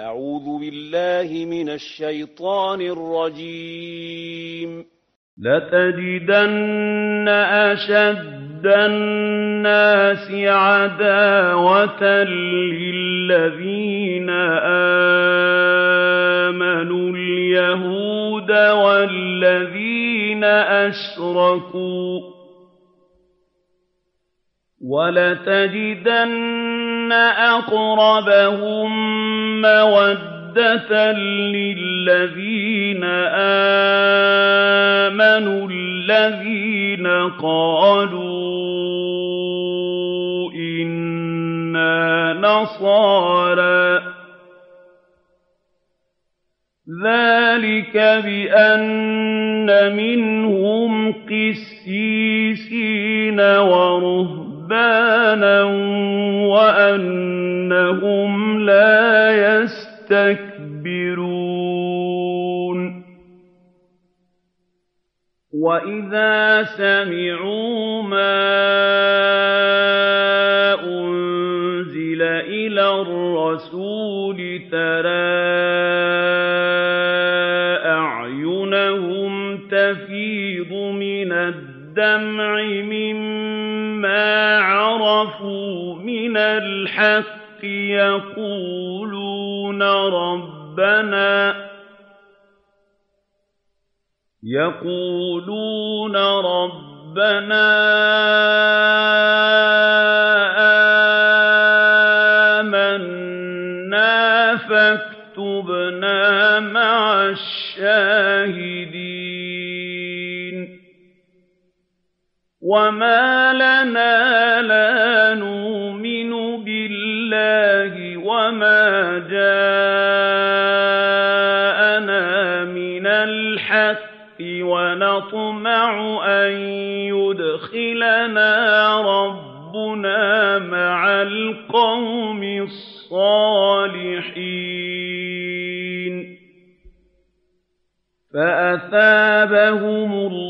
أعوذ بالله من الشيطان الرجيم. لتجدن أشد الناس عداوة للذين آمنوا اليهود والذين أشركوا. وَلَتَجِدَنَّ أَقْرَبَهُم مَّوَدَّةً لِّلَّذِينَ آمَنُوا الَّذِينَ قَالُوا إِنَّا نَصَارَىٰ ۚ ذَٰلِكَ بِأَنَّ مِنْهُمْ قِسِّيسِينَ وَرُهْبَانًا رُهْبَانًا وَأَنَّهُمْ لَا يَسْتَكْبِرُونَ. وَإِذَا سَمِعُوا مَا أُنزِلَ إِلَى الرَّسُولِ تَرَىٰ أَعْيُنَهُمْ تَفِيضُ مِنَ الدَّمْعِ مِمَّا عَرَفُوا مِنَ الْحَقِّ يَقُولُونَ رَبَّنَا يَقُولُونَ رَبَّنَا آمَنَّا فَاكْتُبْنَا مَعَ الشَّاهِدِينَ وَمَا لَنَا لَا نُؤْمِنُ بِاللَّهِ وَمَا جَاءَنَا مِنَ الْحَقِّ وَنَطْمَعُ أَن يُدْخِلَنَا رَبُّنَا مَعَ الْقَوْمِ الصَّالِحِينَ فَأَثَابَهُمُ اللَّهُ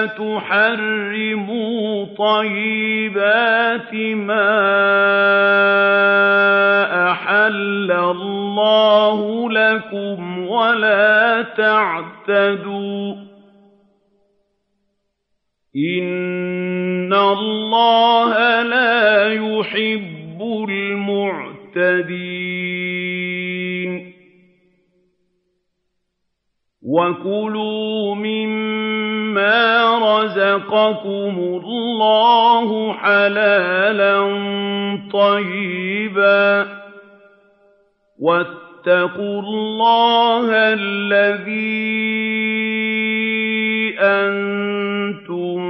لَا تُحَرِّمُوا طَيِّبَاتِ مَا أَحَلَّ اللَّهُ لَكُمْ وَلَا تَعْتَدُوا ۚ إِنَّ اللَّهَ لَا يُحِبُّ الْمُعْتَدِينَ وَكُلُوا مِمَّا رَزَقَكُمُ اللَّهُ حَلَالًا طَيِّبًا ۚ وَاتَّقُوا اللَّهَ الَّذِي أَنتُم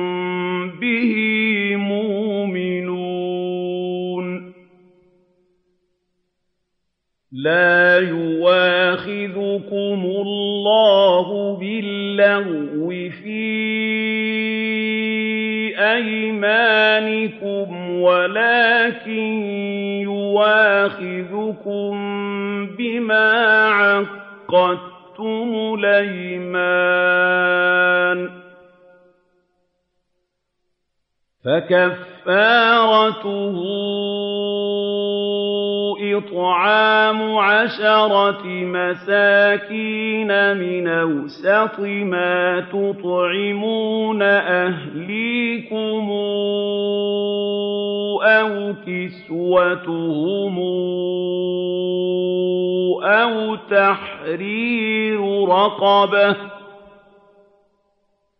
بِهِ مُؤْمِنُونَ لَا يُؤَاخِذُكُمُ اللَّهُ بِاللَّغْوِ فِي أَيْمَانِكُمْ وَلَٰكِن يُؤَاخِذُكُم بِمَا عَقَّدتُّمُ الْأَيْمَانَ ۖ فَكَفَّارَتُهُ إِطْعَامُ عَشَرَةِ مَسَاكِينَ مِنْ أَوْسَطِ مَا تُطْعِمُونَ أَهْلِيكُمْ أَوْ كِسْوَتُهُمْ أَوْ تَحْرِيرُ رَقَبَةٍ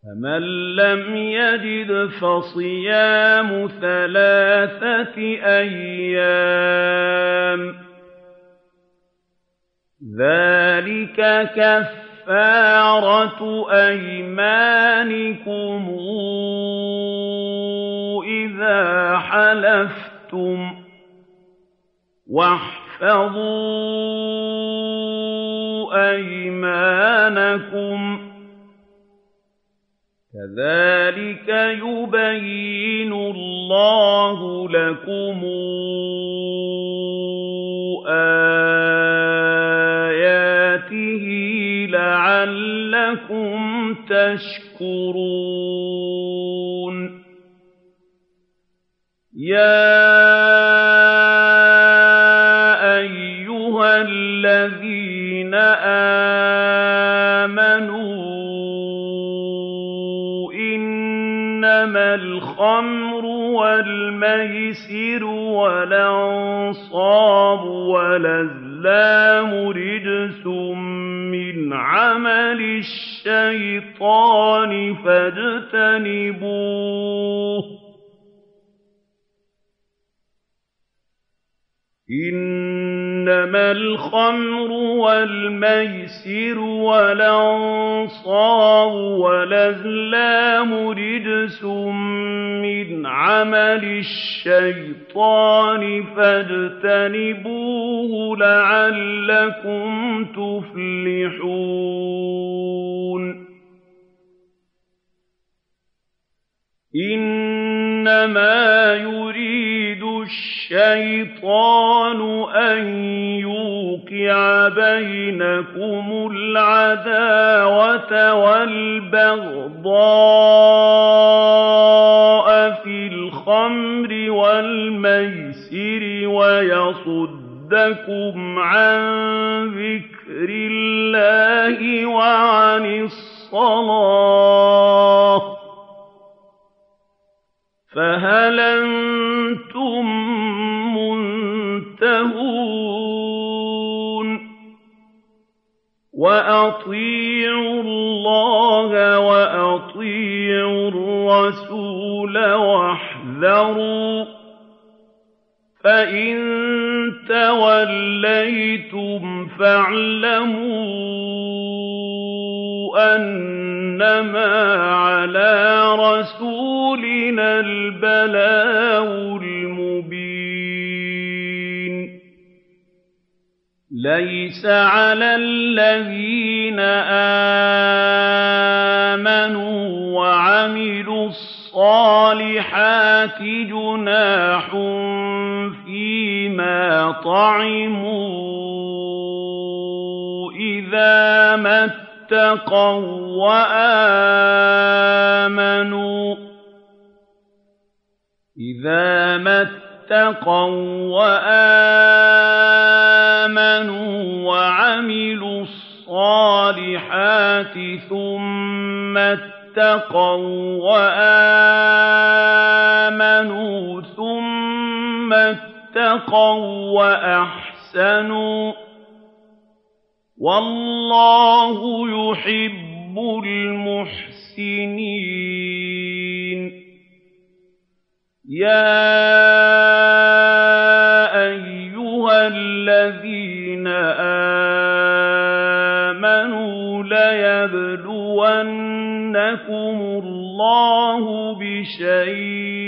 فَمَن لَّمْ يَجِدْ فَصِيَامُ ثَلَاثَةِ أَيَّامٍ ۚ ذَٰلِكَ كَفَّارَةُ أَيْمَانِكُمْ إِذَا حَلَفْتُمْ ۚ وَاحْفَظُوا أَيْمَانَكُمْ ۚ كَذَٰلِكَ يُبَيِّنُ اللَّهُ لَكُمْ آيَاتِهِ لَعَلَّكُمْ تَشْكُرُونَ. يَا الْخَمْرُ وَالْمَيْسِرُ وَالْأَنصَابُ وَالْأَزْلَامُ رِجْسٌ مِّنْ عَمَلِ الشَّيْطَانِ فَاجْتَنِبُوهُ ۚ. إِنَّمَا الْخَمْرُ وَالْمَيْسِرُ وَالْأَنصَابُ وَالْأَزْلَامُ رِجْسٌ مِّنْ عَمَلِ الشَّيْطَانِ فَاجْتَنِبُوهُ لَعَلَّكُمْ تُفْلِحُونَ إِنَّمَا يُرِيدُ الشَّيْطَانُ أَن يُوقِعَ بَيْنَكُمُ الْعَدَاوَةَ وَالْبَغْضَاءَ فِي الْخَمْرِ وَالْمَيْسِرِ وَيَصُدَّكُمْ عَن ذِكْرِ اللَّهِ وَعَنِ الصَّلَاةِ ۖ فَهَلْ أَنتُم مُّنتَهُونَ؟ وَأَطِيعُوا اللَّهَ وَأَطِيعُوا الرَّسُولَ وَاحْذَرُوا ۚ فَإِن تَوَلَّيْتُمْ فَاعْلَمُوا. أَنَّمَا عَلَىٰ رَسُولِنَا الْبَلَاغُ الْمُبِينُ لَيْسَ عَلَى الَّذِينَ آمَنُوا وَعَمِلُوا الصَّالِحَاتِ جُنَاحٌ فِيمَا طَعِمُوا إِذَا مَا اتَّقَوا وَّآمَنُوا إِذَا مَا اتَّقَوا وَّآمَنُوا وَعَمِلُوا الصَّالِحَاتِ ثُمَّ اتَّقَوا وَّآمَنُوا ثُمَّ اتَّقَوا وَّأَحْسَنُوا ۗ وَاللَّهُ يُحِبُّ الْمُحْسِنِينَ. يَا أَيُّهَا الَّذِينَ آمَنُوا لَيَبْلُوَنَّكُمُ اللَّهُ بِشَيْءٍ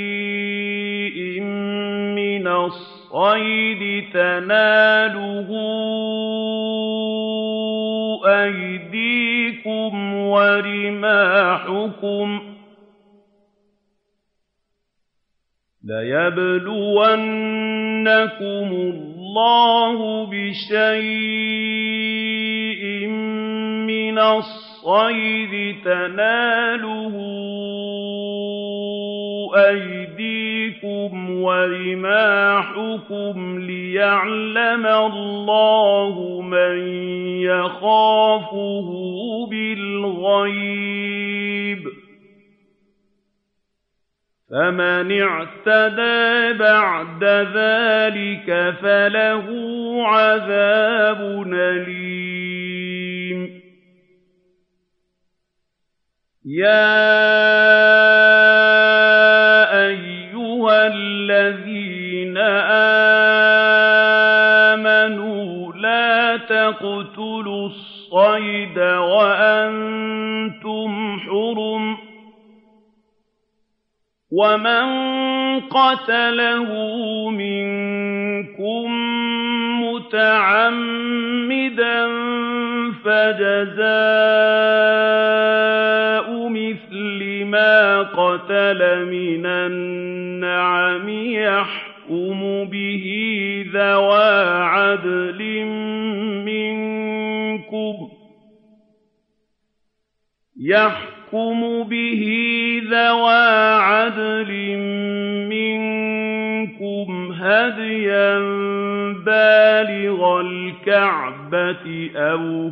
مِّنَ الصَّيْدِ تَنَالُهُ أَيْدِيكُمْ وَرِمَاحُكُمْ ۖ لَيَبْلُوَنَّكُمُ اللَّهُ بِشَيْءٍ مِّنَ الصَّيْدِ تَنَالُهُ أَيْدِيكُمْ وَرِمَاحُكُمْ لِيَعْلَمَ اللَّهُ مَن يَخَافُهُ بِالْغَيْبِ ۚ. فَمَنِ اعْتَدَىٰ بَعْدَ ذَٰلِكَ فَلَهُ عَذَابٌ أَلِيمٌ. يَا الَّذِينَ آمَنُوا لَا تَقْتُلُوا الصَّيْدَ وَأَنتُمْ حُرُمٌ ۚ وَمَن قَتَلَهُ مِنكُم مُّتَعَمِّدًا فَجَزَاءٌ مِّثْلِ مَا قَتَلَ مِنَ النَّعَمِ يَحْكُمُ بِهِ ذَوَا عَدْلٍ مِّنكُمْ هَدْيًا بَالِغَ الْكَعْبَةِ أَوْ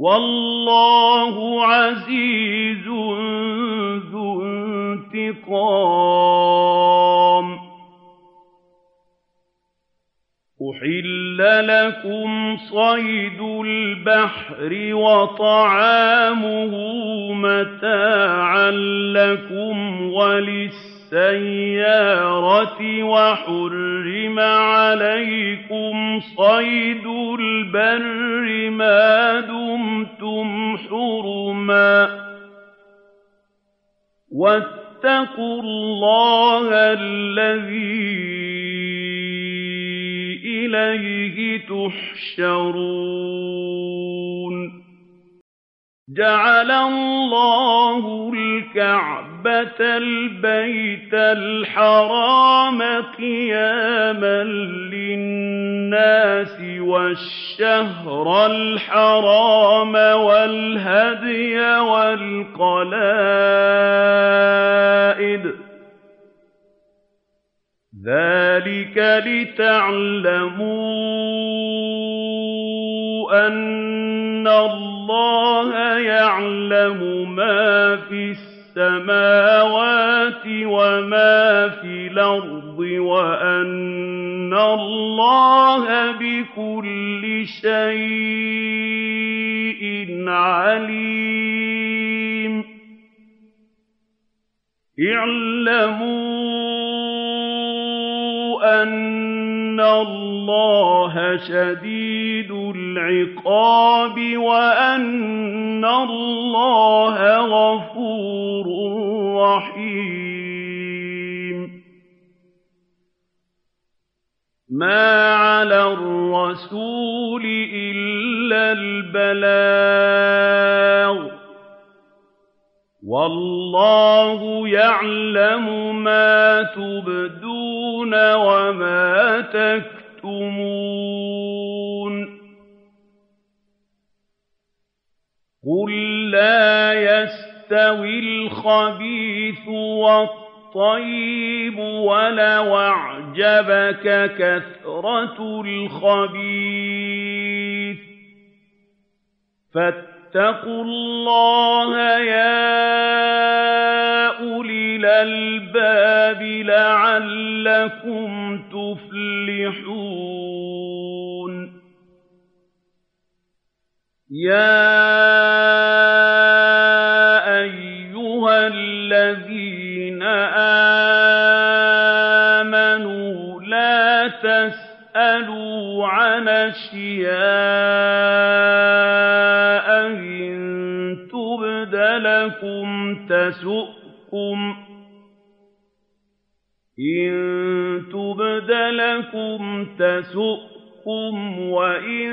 وَاللَّهُ عَزِيزٌ ذُو انتِقَامٍ. أُحِلَّ لَكُمْ صَيْدُ الْبَحْرِ وَطَعَامُهُ مَتَاعًا لَّكُمْ وَلِلسَّيَّارَةِ ۖ وَحُرِّمَ عَلَيْكُمْ صَيْدُ الْبَرِّ مَا دُمْتُمْ حُرُمًا ۗ وَاتَّقُوا اللَّهَ الَّذِي إِلَيْهِ تُحْشَرُونَ جَعَلَ اللَّهُ الْكَعْبَةَ الْبَيْتَ الْحَرَامَ قِيَامًا لِّلنَّاسِ وَالشَّهْرَ الْحَرَامَ وَالْهَدْيَ وَالْقَلَائِدَ ۚ ذَٰلِكَ لِتَعْلَمُوا أَنَّ اللَّهَ يَعْلَمُ مَا فِي السَّمَاوَاتِ وَمَا فِي الْأَرْضِ وَأَنَّ اللَّهَ بِكُلِّ شَيْءٍ عَلِيمٌ. اعْلَمُوا أَنَّ اللَّهَ شَدِيدُ الْعِقَابِ وَأَنَّ اللَّهَ غَفُورٌ رَّحِيمٌ مَّا عَلَى الرَّسُولِ إِلَّا الْبَلَاغُ ۗ وَاللَّهُ يَعْلَمُ مَا تُبْدُونَ وَمَا تَكْتُمُونَ. قُل لَّا يَسْتَوِي الْخَبِيثُ وَالطَّيِّبُ وَلَوْ أَعْجَبَكَ كَثْرَةُ الْخَبِيثِ ۚ. فَاتَّقُوا اللَّهَ يَا أُولِي الْأَلْبَابِ لَعَلَّكُمْ تُفْلِحُونَ. يَا أَيُّهَا الَّذِينَ آمَنُوا لَا تَسْأَلُوا عَنْ أَشْيَاءَ لَكُمْ تَسُؤْكُمْ وَإِن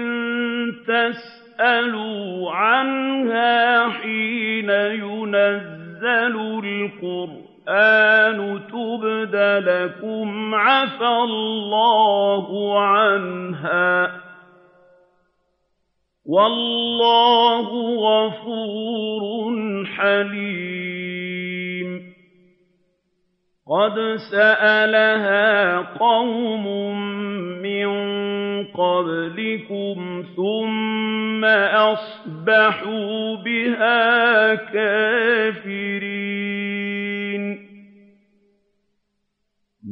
تَسْأَلُوا عَنْهَا حِينَ يُنَزَّلُ الْقُرْآنُ تُبْدَ لَكُمْ عَفَا اللَّهُ عَنْهَا ۗ وَاللَّهُ غَفُورٌ حَلِيمٌ. قَدْ سَأَلَهَا قَوْمٌ مِّن قَبْلِكُمْ ثُمَّ أَصْبَحُوا بِهَا كَافِرِينَ.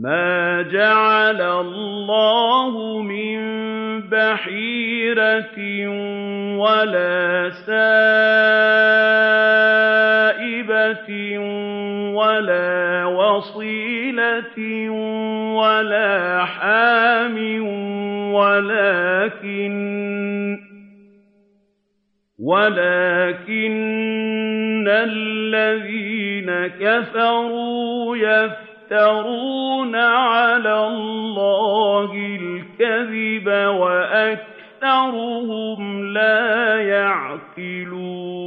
مَا جَعَلَ اللَّهُ مِن بَحِيرَةٍ وَلَا سَائِبَةٍ وَلَا وَصِيلَةٍ وَلَا حَامٍ وَلَٰكِنَّ الَّذِينَ كَفَرُوا يَفْتَرُونَ عَلَى اللَّهِ الْكَذِبَ وَأَكْثَرُهُمْ لَا يَعْقِلُونَ.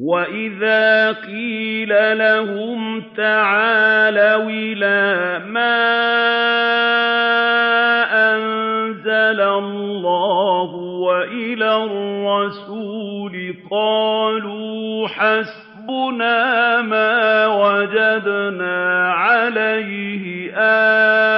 وَإِذَا قِيلَ لَهُمْ تَعَالَوْا إِلَىٰ مَا أَنزَلَ اللَّهُ وَإِلَى الرَّسُولِ قَالُوا حَسْبُنَا مَا وَجَدْنَا عَلَيْهِ آبَاءَنَا ۚ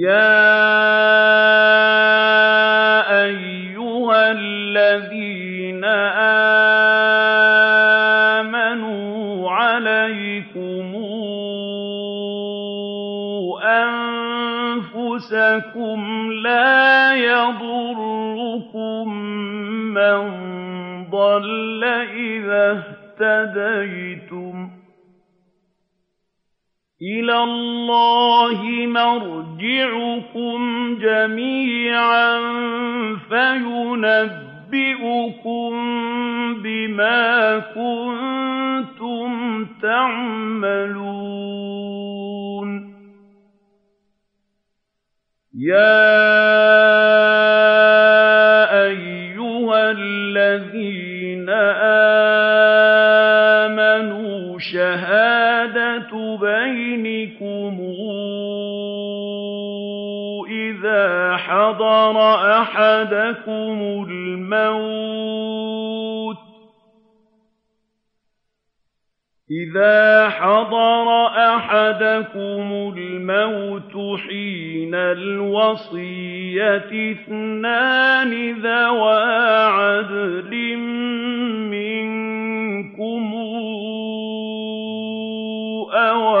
يَا أَيُّهَا الَّذِينَ آمَنُوا عَلَيْكُمْ أَنفُسَكُمْ لَا يَضُرُّكُم مَّن ضَلَّ إِذَا اهْتَدَيْتُمْ ۚ إِلَى اللَّهِ مَرْجِعُكُمْ جَمِيعًا فَيُنَبِّئُكُم بِمَا كُنتُمْ تَعْمَلُونَ. يَا إِذَا حَضَرَ أَحَدَكُمُ الْمَوْتُ حِينَ الْوَصِيَّةِ اثْنَانِ ذَوَا عَدْلٍ مِّنكُمْ أَوْ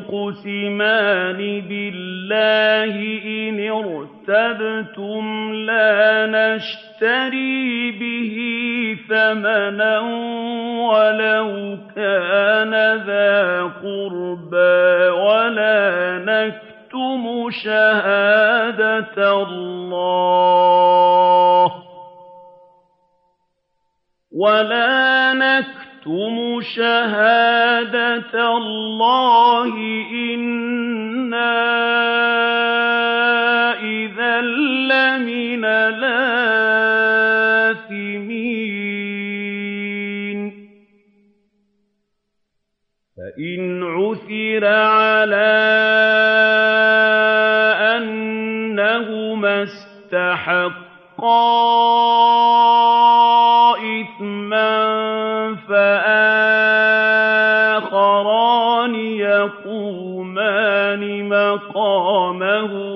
فَيُقْسِمَانِ بِاللَّهِ إِنِ ارْتَبْتُمْ لَا نَشْتَرِي بِهِ ثَمَنًا وَلَوْ كَانَ ذَا قُرْبَىٰ وَلَا نَكْتُمُ شَهَادَةَ اللَّهِ إِنَّا إِذًا لَّمِنَ الْآثِمِينَ فَإِنْ عُثِرَ عَلَىٰ أَنَّهُمَا اسْتَحَقَّا الحقاء إثما فآخران يقومان مقامهما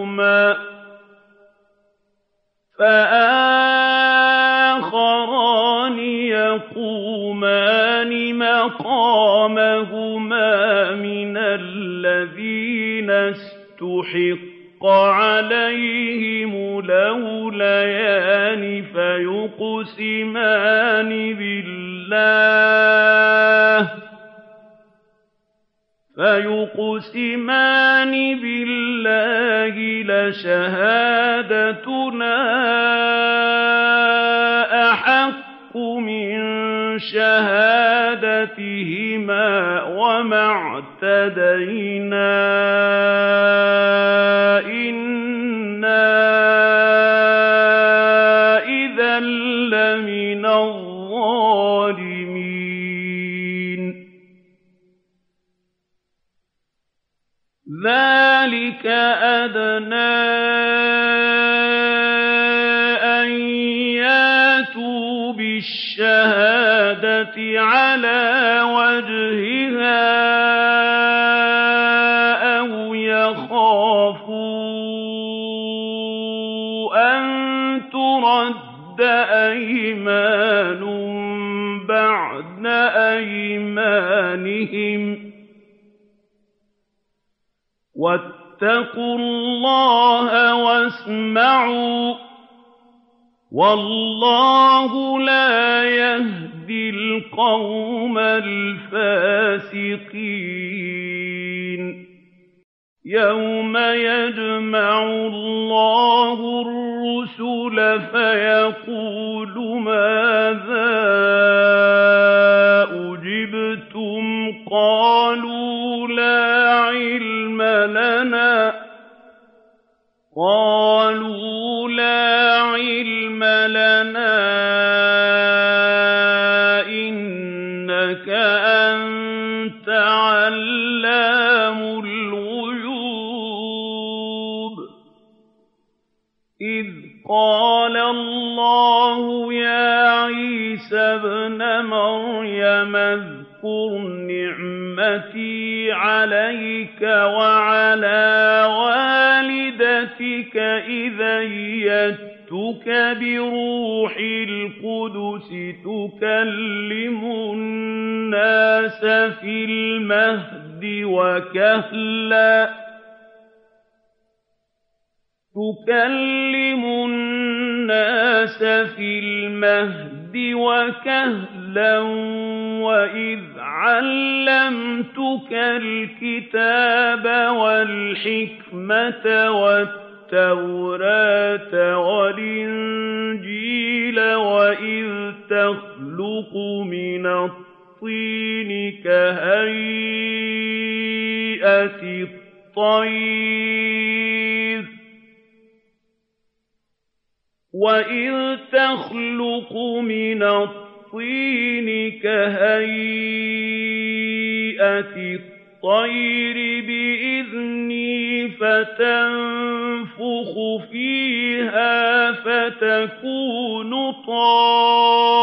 فآخران يقومان مقامهما من الذين استحقوا استحق عليهم الأوليان فيقسمان بالله فيقسمان بالله لشهادتنا أحق من شهادتهما وما اعتدينا على وجهها أو يخافوا أن ترد أيمان بعد أيمانهم. واتقوا الله واسمعوا والله لا يهدي القوم الفاسقين. يوم يجمع الله الرسل فيقول ماذا أجبتم؟ قالوا لا علم لنا. قالوا مريم اذكر نعمتي عليك وعلى والدتك إذا أيدتك بروح القدس تكلم الناس في المهد وكهلا تكلم الناس في المهد وكهلا وإذ علمتك الكتاب والحكمة والتوراة والإنجيل وإذ تخلق من الطين كهيئة الطير. وَإِذْ تَخْلُقُ مِنَ الطِّينِ كَهَيْئَةِ الطَّيْرِ بِإِذْنِي فَتَنفُخُ فِيهَا فَتَكُونُ طَائِرًا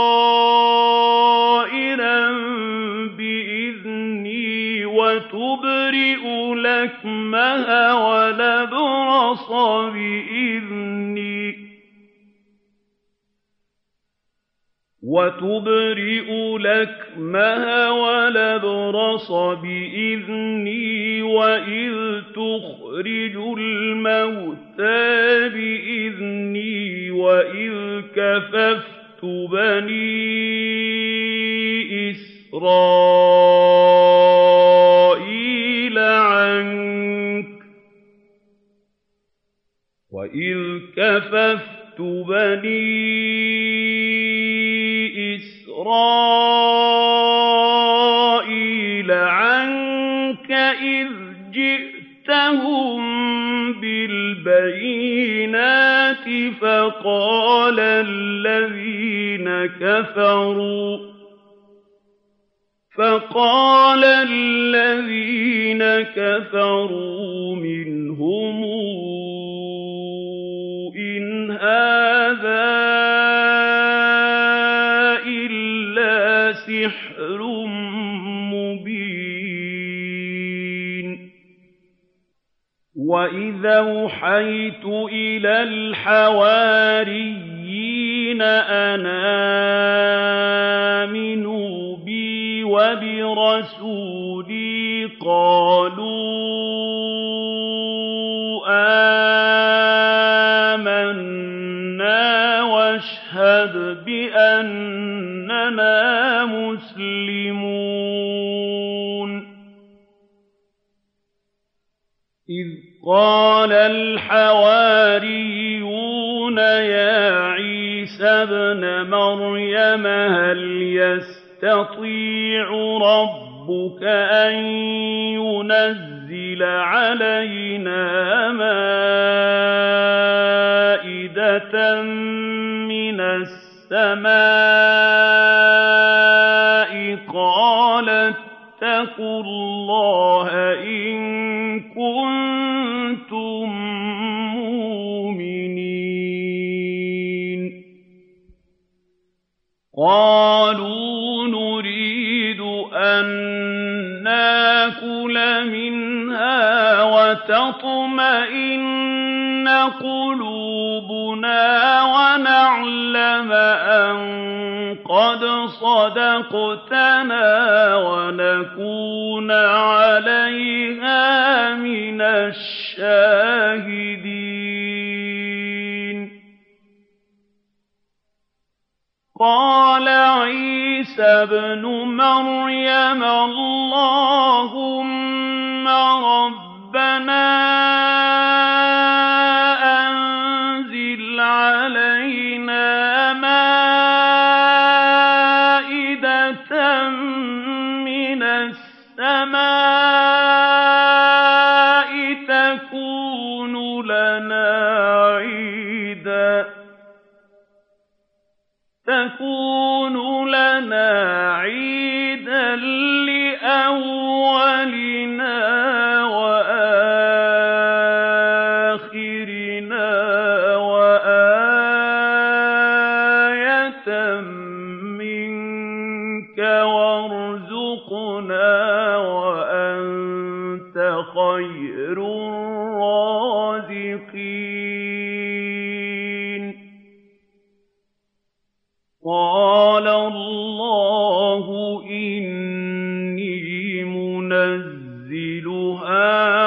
بِإِذْنِي وَتُبْرِئُ الْأَكْمَهَ وَالْأَبْرَصَ بِإِذْنِي وتبرئ الأكمه والأبرص بإذني وإذ تخرج الموتى بإذني وإذ كففت بني إسرائيل عنك وإذ كففت بني إسرائيل عنك إذ جئتهم بالبينات فقال الذين كفروا فقال الذين كفروا أوحيت إلى الحواريين أن يَسْتَطِيعُ رَبُّكَ أَن يُنَزِّلَ عَلَيْنَا مَائِدَةً مِّنَ السَّمَاءِ قَالَ اتَّقُوا اللَّهَ إِن كُنتُم مُّؤْمِنِينَ قَالُوا أَن نَّأْكُلَ مِنْهَا وَتَطْمَئِنَّ قُلُوبُنَا وَنَعْلَمَ أَن قَدْ صَدَقْتَنَا وَنَكُونَ عَلَيْهَا مِنَ الشَّاهِدِينَ قَالَ عِيسَى ابْنُ مَرْيَمَ اللَّهُمَّ رَبَّنَا وَأَنتَ خَيْرُ الرَّازِقِينَ. قَالَ اللَّهُ إِنِّي مُنَزِّلُهَا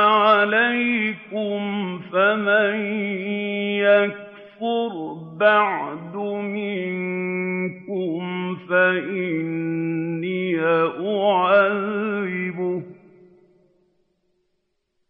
عَلَيْكُمْ فَمَن يَكْفُرْ بَعْدُ مِنكُمْ فَإِنِّي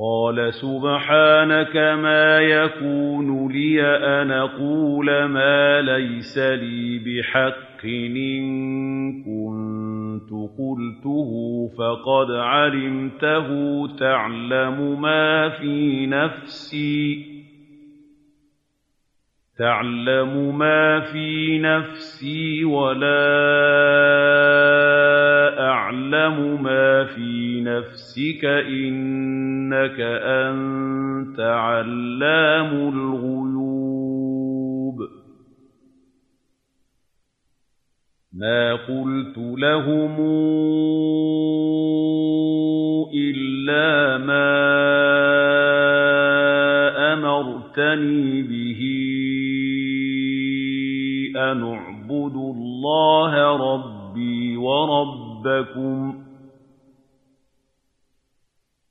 قَالَ سُبْحَانَكَ مَا يَكُونُ لِي أَنْ أَقُولَ مَا لَيْسَ لِي بِحَقٍّ إِن كُنتُ قُلْتُهُ فَقَدْ عَلِمْتَهُ تَعْلَمُ مَا فِي نَفْسِي وَلَا أَعْلَمُ مَا فِي نَفْسِكَ ۖ إِنَّكَ أَنتَ عَلَّامُ الْغُيُوبِ. مَا قُلْتُ لَهُمْ إِلَّا مَا أَمَرْتَنِي بِهِ أَنِ اعْبُدُوا اللَّهَ رَبِّي وَرَبَّكُمْ ۚ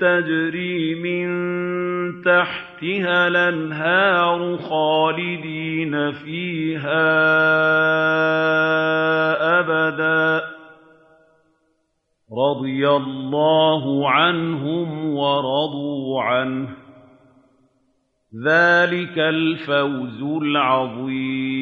تجري من تحتها الأنهار خالدين فيها أبدا. رضي الله عنهم ورضوا عنه. ذلك الفوز العظيم.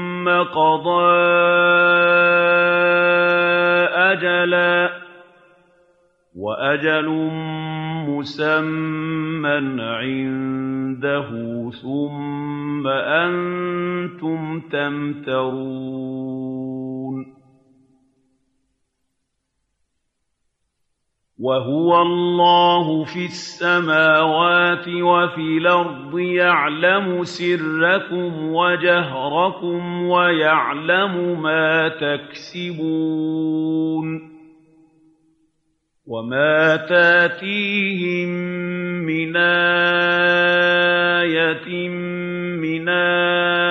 قضى أجلا وأجل مسمى عنده ثم أنتم تمترون وهو الله في السماوات وفي الأرض يعلم سركم وجهركم ويعلم ما تكسبون وما تأتيهم من آية من آيات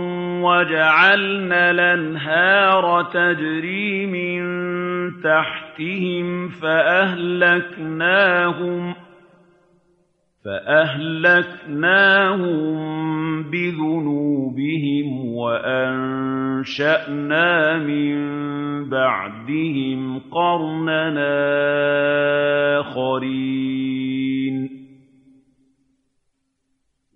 وجعلنا الأنهار تجري من تحتهم فأهلكناهم فأهلكناهم بذنوبهم وأنشأنا من بعدهم قرننا آخرين.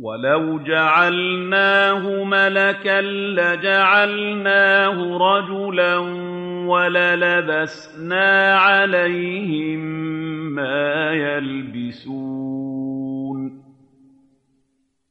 وَلَوْ جَعَلْنَاهُ مَلَكًا لَّجَعَلْنَاهُ رَجُلًا وَلَلَبَسْنَا عَلَيْهِم مَّا يَلْبِسُونَ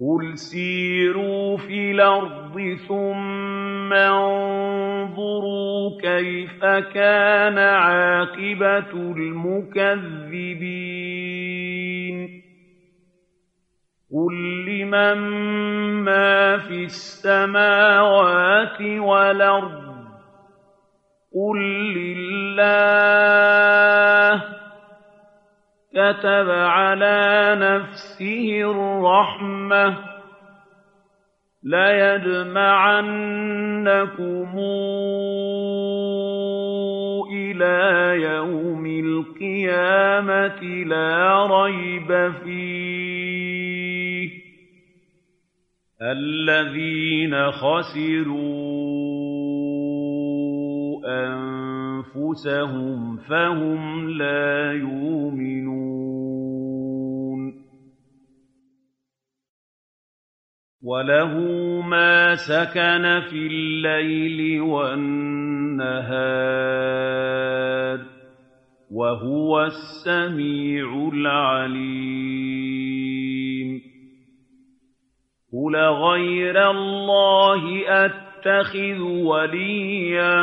قُلْ سِيرُوا فِي الْأَرْضِ ثُمَّ انظُرُوا كَيْفَ كَانَ عَاقِبَةُ الْمُكَذِّبِينَ قُل لِّمَن مَّا فِي السَّمَاوَاتِ وَالْأَرْضِ قُل لِّلَّهِ ۚ كَتَبَ عَلَىٰ نَفْسِهِ الرَّحْمَةَ ۚ. لَيَجْمَعَنَّكُمْ إِلَىٰ يَوْمِ الْقِيَامَةِ لَا رَيْبَ فِيهِ ۚ. الَّذِينَ خَسِرُوا أَنفُسَهُمْ فَهُمْ لَا يُؤْمِنُونَ. وَلَهُ مَا سَكَنَ فِي اللَّيْلِ وَالنَّهَارِ ۚ وَهُوَ السَّمِيعُ الْعَلِيمُ. قُلْ أَغَيْرَ اللَّهِ أَتَّخِذُ وَلِيًّا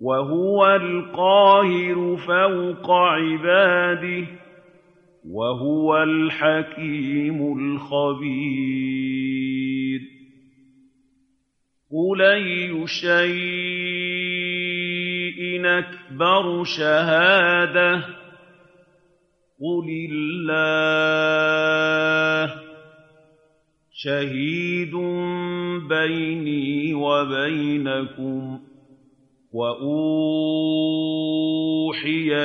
وَهُوَ الْقَاهِرُ فَوْقَ عِبَادِهِ ۚ وَهُوَ الْحَكِيمُ الْخَبِيرُ. قُلْ أَيُّ شَيْءٍ أَكْبَرُ شَهَادَةً ۖ؟ قُلِ اللَّهُ ۖ. شَهِيدٌ بَيْنِي وَبَيْنَكُمْ ۚ. وَأُوحِيَ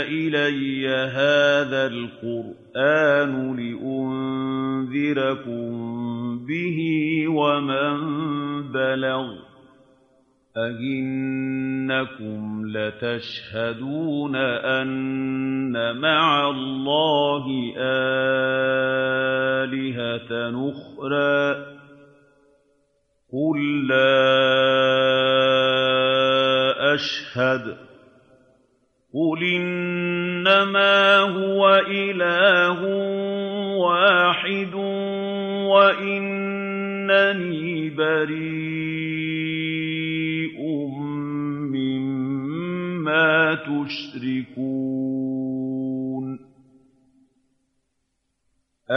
إِلَيَّ هَٰذَا الْقُرْآنُ لِأُنذِرَكُم بِهِ وَمَن بَلَغَ ۚ أَئِنَّكُمْ لَتَشْهَدُونَ أَنَّ مَعَ اللَّهِ آلِهَةً أُخْرَىٰ ۚ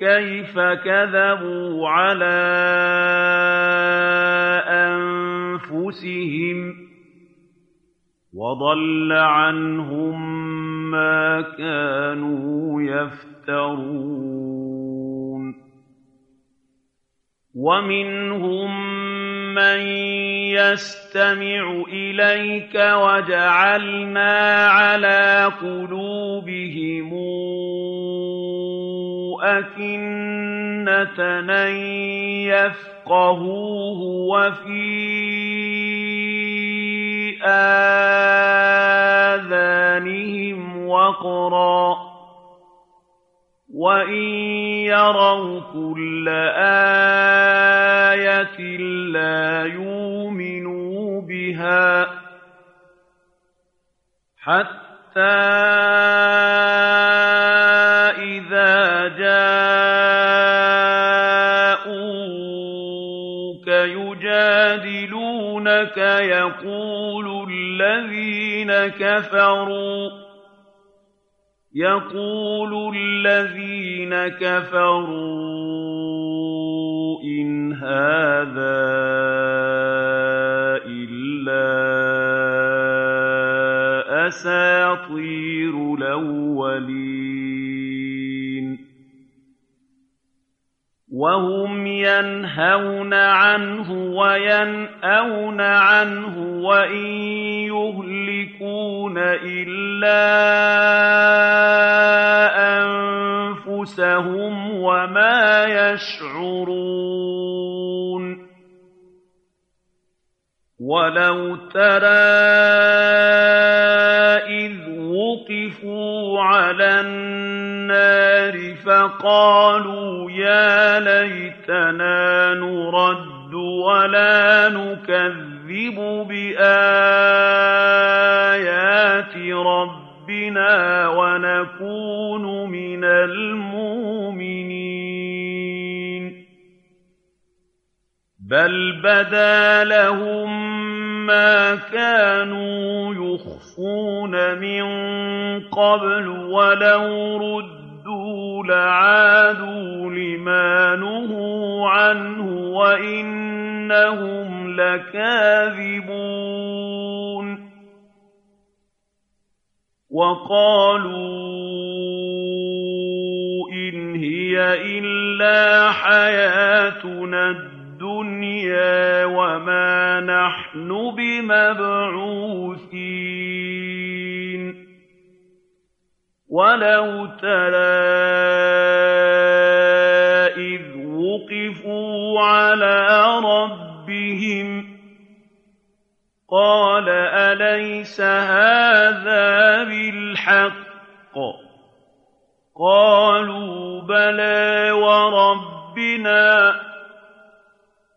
كَيْفَ كَذَبُوا عَلَىٰ أَنفُسِهِمْ ۖ وَضَلَّ عَنْهُم مَّا كَانُوا يَفْتَرُونَ. وَمِنْهُم مَّن يَسْتَمِعُ إِلَيْكَ وَجَعَلْنَا عَلَىٰ قُلُوبِهِمْ أَكِنَّةً أَن يَفْقَهُوهُ وَفِي آذَانِهِمْ وَقْرًا ۚ وَإِن يَرَوْا كُلَّ آيَةٍ لَّا يُؤْمِنُوا بِهَا ۚ حَتَّىٰ يُجَادِلُونَكَ يَقُولُ الَّذِينَ كَفَرُوا إِنْ هَٰذَا إِلَّا أَسَاطِيرُ الْأَوَّلِينَ وَهُمْ يَنْهَوْنَ عَنْهُ وَيَنْأَوْنَ عَنْهُ وَإِن يُهْلِكُونَ إِلَّا أَنفُسَهُمْ وَمَا يَشْعُرُونَ. وَلَوْ تَرَىٰ وُقِفُوا عَلَى النَّارِ فَقَالُوا يَا لَيْتَنَا نُرَدُّ وَلَا نُكَذِّبُ بِآيَاتِ رَبِّنَا وَنَكُونَ مِنَ الْمُؤْمِنِينَ. بَلْ بَدَا لَهُم مَّا كَانُوا يُخْفُونَ مِن قَبْلُ ۖ وَلَوْ رُدُّوا لَعَادُوا لِمَا نُهُوا عَنْهُ وَإِنَّهُمْ لَكَاذِبُونَ. وَقَالُوا إِنْ هِيَ إِلَّا حَيَاتُنَا الدُّنْيَا وَمَا نَحْنُ بِمَبْعُوثِينَ. وَلَوْ تَرَىٰ إِذْ وُقِفُوا عَلَىٰ رَبِّهِمْ ۚ قَالَ أَلَيْسَ هَٰذَا بِالْحَقِّ ۚ؟ قَالُوا بَلَىٰ وَرَبِّنَا ۚ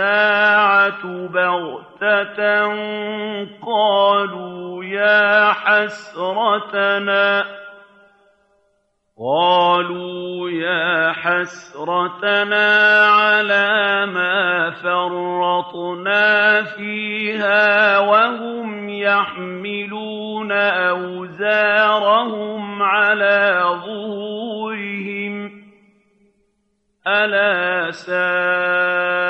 السَّاعَةُ بَغْتَةً قَالُوا يَا حَسْرَتَنَا. عَلَىٰ مَا فَرَّطْنَا فِيهَا وَهُمْ يَحْمِلُونَ أَوْزَارَهُمْ عَلَىٰ ظُهُورِهِمْ ۚ. أَلَا سَاءَ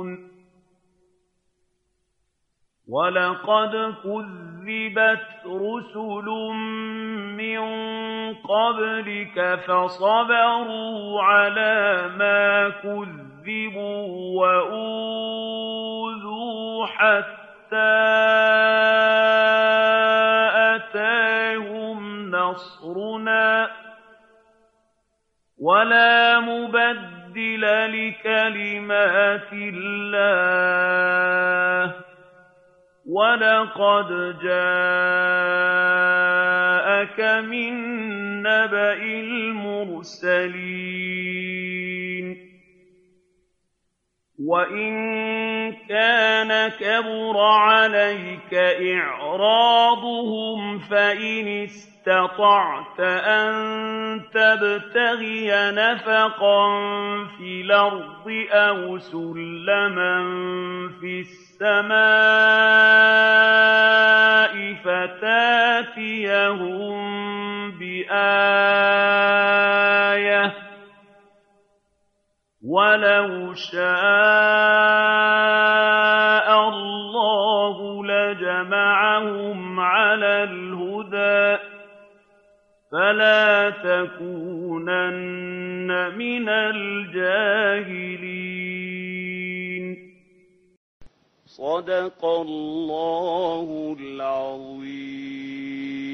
وَلَقَدْ كُذِّبَتْ رُسُلٌ مِّن قَبْلِكَ فَصَبَرُوا عَلَىٰ مَا كُذِّبُوا وَأُوذُوا حَتَّىٰ أَتَاهُمْ نَصْرُنَا ۚ وَلَا مُبَدِّلَ لِكَلِمَاتِ اللَّهِ ۚ وَلَقَدْ جَاءَكَ مِن نَّبَإِ الْمُرْسَلِينَ وَإِن كَانَ كَبُرَ عَلَيْكَ إِعْرَاضُهُمْ فَإِنِ اسْتَطَعْتَ أَن تَبْتَغِيَ نَفَقًا فِي الْأَرْضِ أَوْ سُلَّمًا فِي السَّمَاءِ فَتَأْتِيَهُم بِآيَةٍ ۚ وَلَوْ شَاءَ اللَّهُ لَجَمَعَهُمْ عَلَى الْهُدَىٰ ۚ فَلَا تَكُونَنَّ مِنَ الْجَاهِلِينَ. صَدَقَ اللَّهُ الْعَظِيمُ.